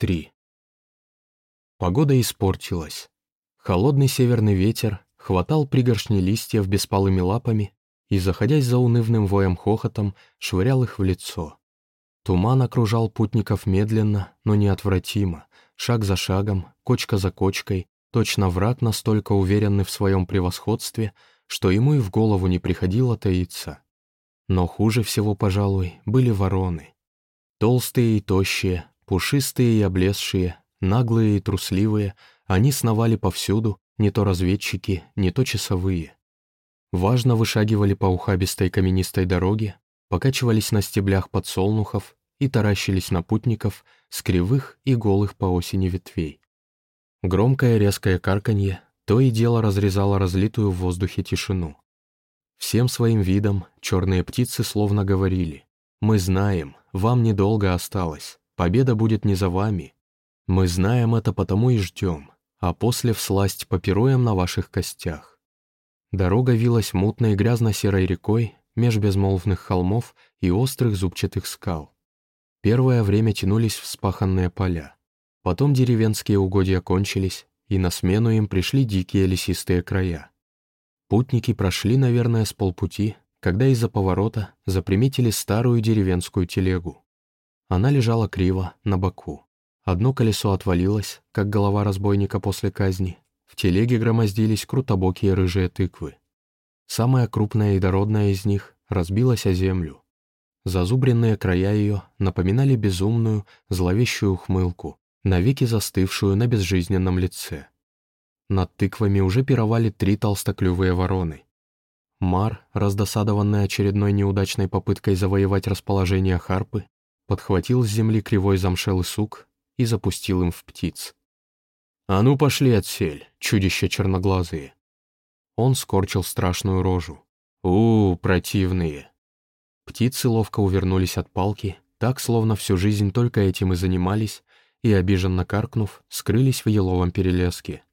3. Погода испортилась. Холодный северный ветер хватал пригоршни листьев беспалыми лапами и, заходясь за унывным воем хохотом, швырял их в лицо. Туман окружал путников медленно, но неотвратимо, шаг за шагом, кочка за кочкой, точно враг настолько уверенный в своем превосходстве, что ему и в голову не приходило таиться. Но хуже всего, пожалуй, были вороны. Толстые и тощие, Пушистые и облезшие, наглые и трусливые, они сновали повсюду, не то разведчики, не то часовые. Важно вышагивали по ухабистой каменистой дороге, покачивались на стеблях подсолнухов и таращились на путников с кривых и голых по осени ветвей. Громкое резкое карканье то и дело разрезало разлитую в воздухе тишину. Всем своим видом черные птицы словно говорили «Мы знаем, вам недолго осталось, Победа будет не за вами. Мы знаем это потому и ждем, а после всласть попируем на ваших костях. Дорога вилась мутной грязно-серой рекой меж безмолвных холмов и острых зубчатых скал. Первое время тянулись вспаханные поля. Потом деревенские угодья кончились, и на смену им пришли дикие лесистые края. Путники прошли, наверное, с полпути, когда из-за поворота заприметили старую деревенскую телегу. Она лежала криво, на боку. Одно колесо отвалилось, как голова разбойника после казни. В телеге громоздились крутобокие рыжие тыквы. Самая крупная и дородная из них разбилась о землю. Зазубренные края ее напоминали безумную, зловещую ухмылку, навеки застывшую на безжизненном лице. Над тыквами уже пировали три толстоклювые вороны. Мар, раздосадованный очередной неудачной попыткой завоевать расположение Харпы, подхватил с земли кривой замшелый сук и запустил им в птиц. «А ну пошли отсель, чудища черноглазые!» Он скорчил страшную рожу. у, -у противные!» Птицы ловко увернулись от палки, так, словно всю жизнь только этим и занимались, и, обиженно каркнув, скрылись в еловом перелеске.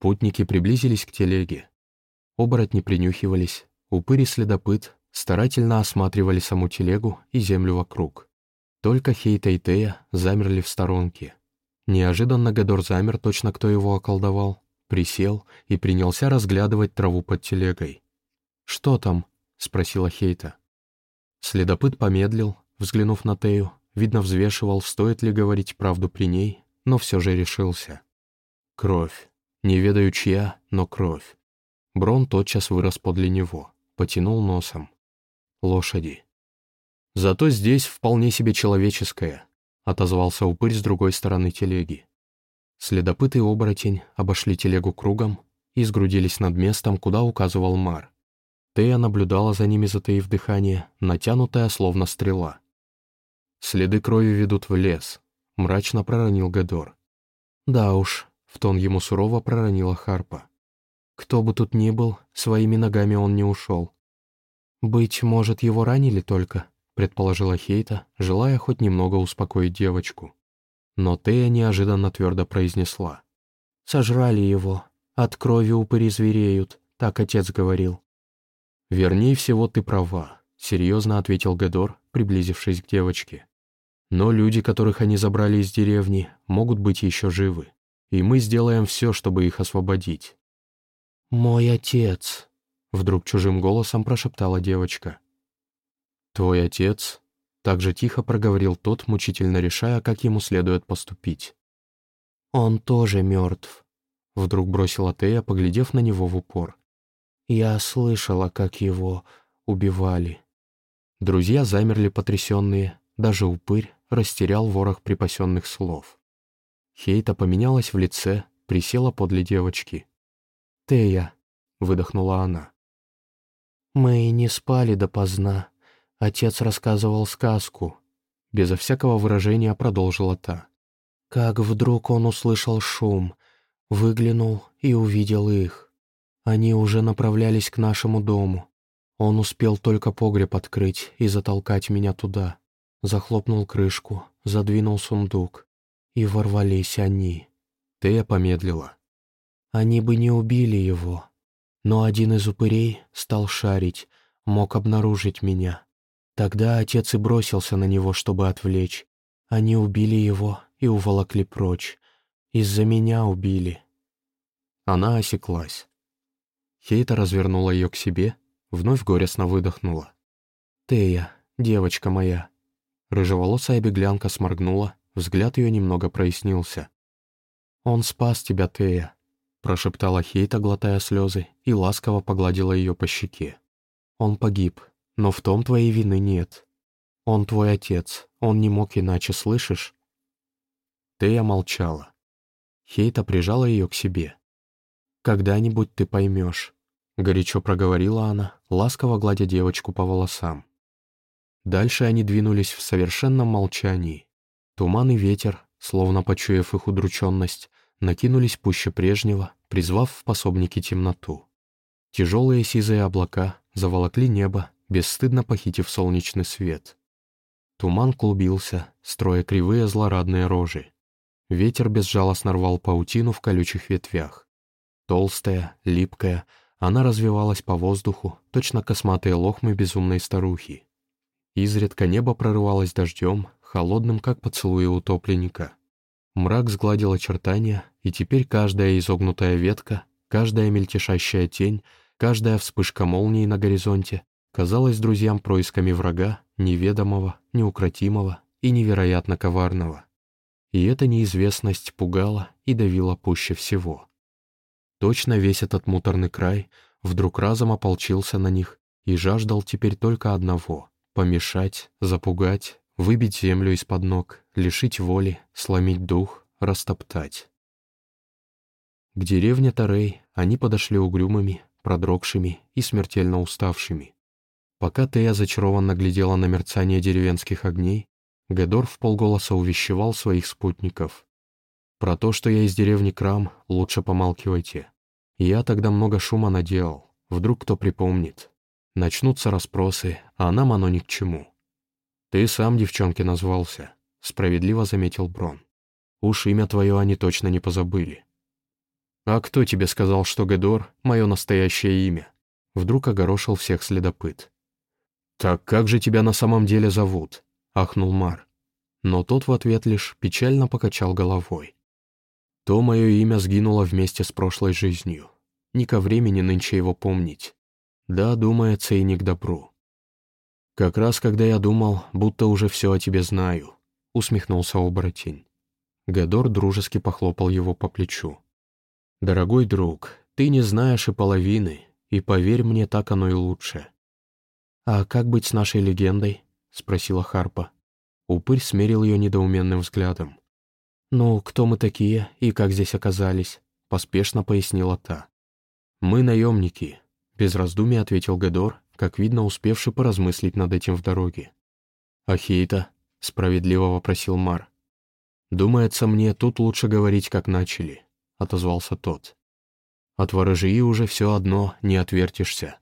Путники приблизились к телеге. Оборотни принюхивались, упыри-следопыт старательно осматривали саму телегу и землю вокруг. Только Хейта и Тея замерли в сторонке. Неожиданно Гадор замер, точно кто его околдовал, присел и принялся разглядывать траву под телегой. «Что там?» — спросила Хейта. Следопыт помедлил, взглянув на Тею, видно, взвешивал, стоит ли говорить правду при ней, но все же решился. Кровь. Не ведаю чья, но кровь. Брон тотчас вырос подле него, потянул носом. Лошади. Зато здесь вполне себе человеческое», — отозвался упырь с другой стороны телеги. Следопыт и оборотень обошли телегу кругом и сгрудились над местом, куда указывал Мар. Тея наблюдала за ними, затаив дыхание, натянутая, словно стрела. «Следы крови ведут в лес», — мрачно проронил Гадор. «Да уж», — в тон ему сурово проронила Харпа. «Кто бы тут ни был, своими ногами он не ушел. Быть может, его ранили только?» Предположила Хейта, желая хоть немного успокоить девочку. Но Тея неожиданно твердо произнесла. «Сожрали его. От крови упыри звереют», — так отец говорил. «Вернее всего, ты права», — серьезно ответил Гедор, приблизившись к девочке. «Но люди, которых они забрали из деревни, могут быть еще живы, и мы сделаем все, чтобы их освободить». «Мой отец», — вдруг чужим голосом прошептала девочка. «Твой отец?» — так же тихо проговорил тот, мучительно решая, как ему следует поступить. «Он тоже мертв», — вдруг бросила Тея, поглядев на него в упор. «Я слышала, как его убивали». Друзья замерли потрясенные, даже упырь растерял ворох припасенных слов. Хейта поменялась в лице, присела подле девочки. «Тея», — выдохнула она. «Мы не спали допоздна. Отец рассказывал сказку. Безо всякого выражения продолжила та. Как вдруг он услышал шум, выглянул и увидел их. Они уже направлялись к нашему дому. Он успел только погреб открыть и затолкать меня туда. Захлопнул крышку, задвинул сундук. И ворвались они. Тея помедлила. Они бы не убили его. Но один из упырей стал шарить, мог обнаружить меня. Тогда отец и бросился на него, чтобы отвлечь. Они убили его и уволокли прочь. Из-за меня убили». Она осеклась. Хейта развернула ее к себе, вновь горестно выдохнула. «Тея, девочка моя». Рыжеволосая беглянка сморгнула, взгляд ее немного прояснился. «Он спас тебя, Тея», — прошептала Хейта, глотая слезы, и ласково погладила ее по щеке. «Он погиб, но в том твоей вины нет. Он твой отец, он не мог иначе, слышишь?» Тея молчала. Хейта прижала ее к себе. «Когда-нибудь ты поймешь», — горячо проговорила она, ласково гладя девочку по волосам. Дальше они двинулись в совершенном молчании. Туман и ветер, словно почуяв их удрученность, накинулись пуще прежнего, призвав в пособники темноту. Тяжелые сизые облака заволокли небо, бесстыдно похитив солнечный свет. Туман клубился, строя кривые злорадные рожи. Ветер безжалостно рвал паутину в колючих ветвях. Толстая, липкая, она развивалась по воздуху, точно косматые лохмы безумной старухи. Изредка небо прорывалось дождем, холодным, как поцелуи утопленника. Мрак сгладил очертания, и теперь каждая изогнутая ветка, каждая мельтешащая тень, каждая вспышка молнии на горизонте казалась друзьям происками врага, неведомого, неукротимого и невероятно коварного. И эта неизвестность пугала и давила пуще всего. Точно весь этот муторный край вдруг разом ополчился на них и жаждал теперь только одного — помешать, запугать, выбить землю из-под ног, лишить воли, сломить дух, растоптать. К деревне Тарей они подошли угрюмыми, продрогшими и смертельно уставшими. Пока Тея зачарованно глядела на мерцание деревенских огней, Гедор в полголоса увещевал своих спутников. Про то, что я из деревни Крам, лучше помалкивайте. Я тогда много шума наделал, вдруг кто припомнит. Начнутся расспросы, а нам оно ни к чему. Ты сам девчонке назвался, справедливо заметил Брон. Уж имя твое они точно не позабыли. А кто тебе сказал, что Гедор — мое настоящее имя? Вдруг огорошил всех следопыт. «Так как же тебя на самом деле зовут?» — ахнул Мар. Но тот в ответ лишь печально покачал головой. То мое имя сгинуло вместе с прошлой жизнью. Не ко времени нынче его помнить. Да, думается, и не к добру. Как раз когда я думал, будто уже все о тебе знаю, усмехнулся оборотень. Гадор дружески похлопал его по плечу. «Дорогой друг, ты не знаешь и половины, и поверь мне, так оно и лучше». «А как быть с нашей легендой?» — спросила Харпа. Упырь смерил ее недоуменным взглядом. «Ну, кто мы такие и как здесь оказались?» — поспешно пояснила та. «Мы наемники», — без раздумий ответил Гедор, как видно, успевший поразмыслить над этим в дороге. «Ахейта?» — справедливо вопросил Мар. «Думается мне, тут лучше говорить, как начали», — отозвался тот. «От ворожии уже все одно, не отвертишься.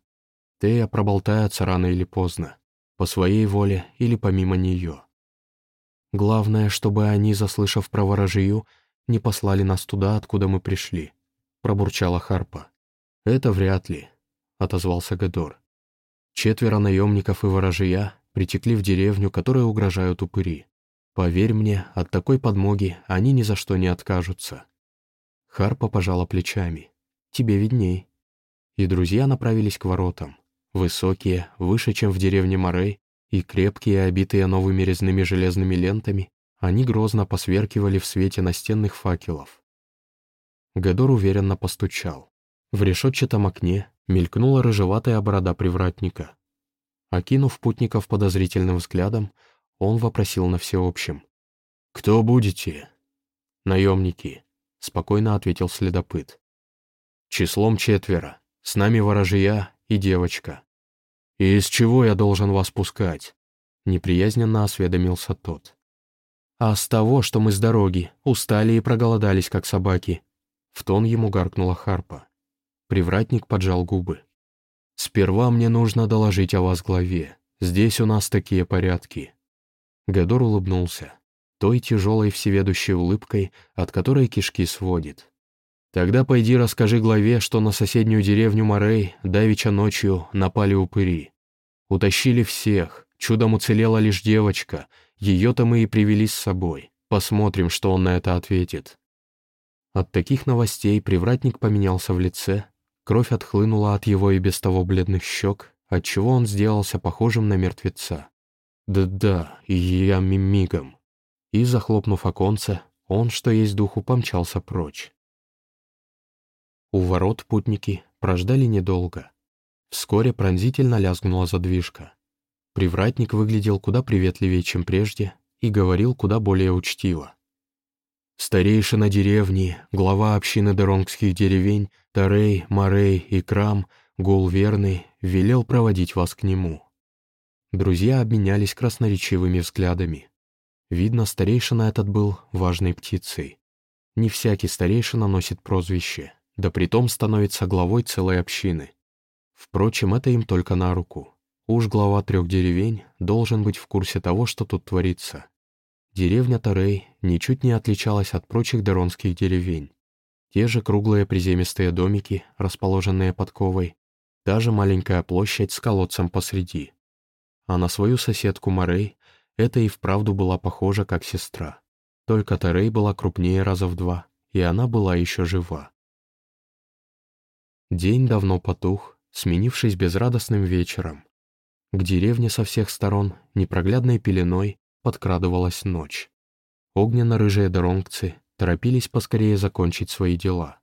Тея проболтается рано или поздно, по своей воле или помимо нее. Главное, чтобы они, заслышав про ворожию, не послали нас туда, откуда мы пришли», — пробурчала Харпа. «Это вряд ли», — отозвался Гадор. «Четверо наемников и ворожия притекли в деревню, которой угрожают упыри. Поверь мне, от такой подмоги они ни за что не откажутся». Харпа пожала плечами. «Тебе видней». И друзья направились к воротам. Высокие, выше, чем в деревне Морей, и крепкие, обитые новыми резными железными лентами, они грозно посверкивали в свете настенных факелов. Гадор уверенно постучал. В решетчатом окне мелькнула рыжеватая борода привратника. Окинув путников подозрительным взглядом, он вопросил на всеобщем. «Кто будете?» «Наемники», — спокойно ответил следопыт. «Числом четверо. С нами ворожия и девочка. «И из чего я должен вас пускать?» — неприязненно осведомился тот. «А с того, что мы с дороги, устали и проголодались, как собаки», — в тон ему гаркнула Харпа. Привратник поджал губы. «Сперва мне нужно доложить о вас главе. Здесь у нас такие порядки». Гадор улыбнулся, той тяжелой всеведущей улыбкой, от которой кишки сводит. Тогда пойди расскажи главе, что на соседнюю деревню Морей давеча ночью напали упыри. Утащили всех, чудом уцелела лишь девочка, ее-то мы и привели с собой. Посмотрим, что он на это ответит. От таких новостей привратник поменялся в лице, кровь отхлынула от его и без того бледных щек, отчего он сделался похожим на мертвеца. «Да-да, я мигом». И, захлопнув оконце, он, что есть духу, помчался прочь. У ворот путники прождали недолго. Вскоре пронзительно лязгнула задвижка. Привратник выглядел куда приветливее, чем прежде, и говорил куда более учтиво. Старейшина деревни, глава общины Деронгских деревень, Тарей, Марей и Крам, Гул Верный, велел проводить вас к нему. Друзья обменялись красноречивыми взглядами. Видно, старейшина этот был важной птицей. Не всякий старейшина носит прозвище, да притом становится главой целой общины. Впрочем, это им только на руку. Уж глава трех деревень должен быть в курсе того, что тут творится. Деревня Тарей ничуть не отличалась от прочих даронских деревень. Те же круглые приземистые домики, расположенные под ковой, та же маленькая площадь с колодцем посреди. А на свою соседку Морей это и вправду была похожа как сестра. Только Тарей была крупнее раза в два, и она была еще жива. День давно потух, сменившись безрадостным вечером. К деревне со всех сторон непроглядной пеленой подкрадывалась ночь. Огненно-рыжие доронгцы торопились поскорее закончить свои дела.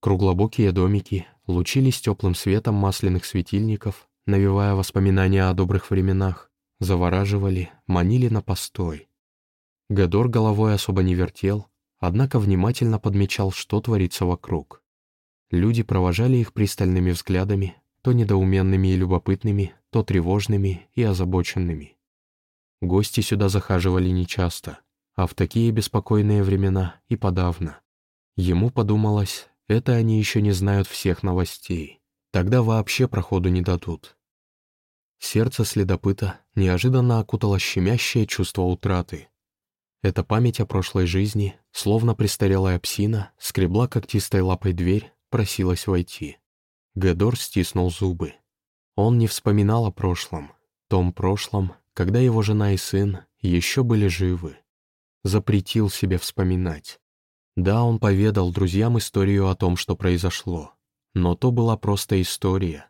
Круглобокие домики лучились теплым светом масляных светильников, навевая воспоминания о добрых временах, завораживали, манили на постой. Гадор головой особо не вертел, однако внимательно подмечал, что творится вокруг. Люди провожали их пристальными взглядами, то недоуменными и любопытными, то тревожными и озабоченными. Гости сюда захаживали нечасто, а в такие беспокойные времена и подавно. Ему подумалось, это они еще не знают всех новостей. Тогда вообще проходу не дадут. Сердце следопыта неожиданно окутало щемящее чувство утраты. Эта память о прошлой жизни, словно престарелая псина, скребла когтистой лапой дверь, просилась войти. Гедор стиснул зубы. Он не вспоминал о прошлом, том прошлом, когда его жена и сын еще были живы. Запретил себе вспоминать. Да, он поведал друзьям историю о том, что произошло. Но то была просто история.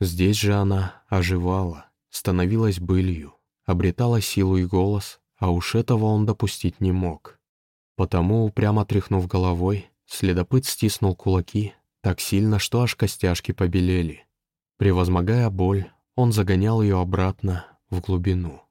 Здесь же она оживала, становилась былью, обретала силу и голос, а уж этого он допустить не мог. Потому, упрямо тряхнув головой, следопыт стиснул кулаки так сильно, что аж костяшки побелели. Превозмогая боль, он загонял ее обратно в глубину.